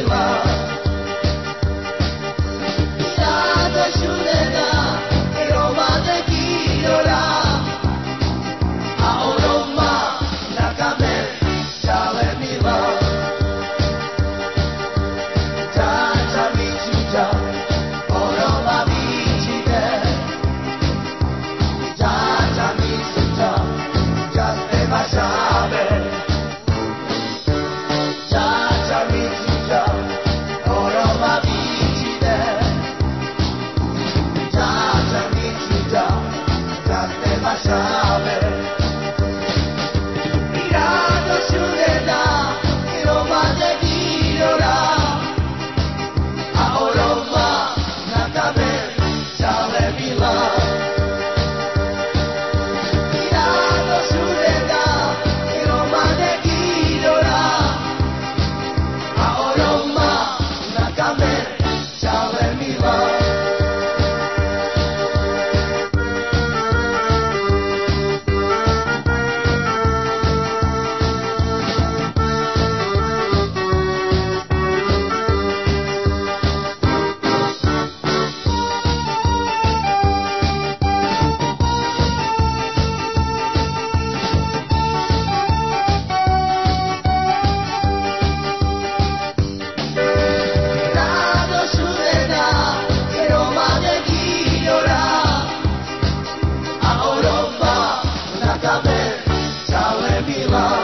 July. love. Babylon.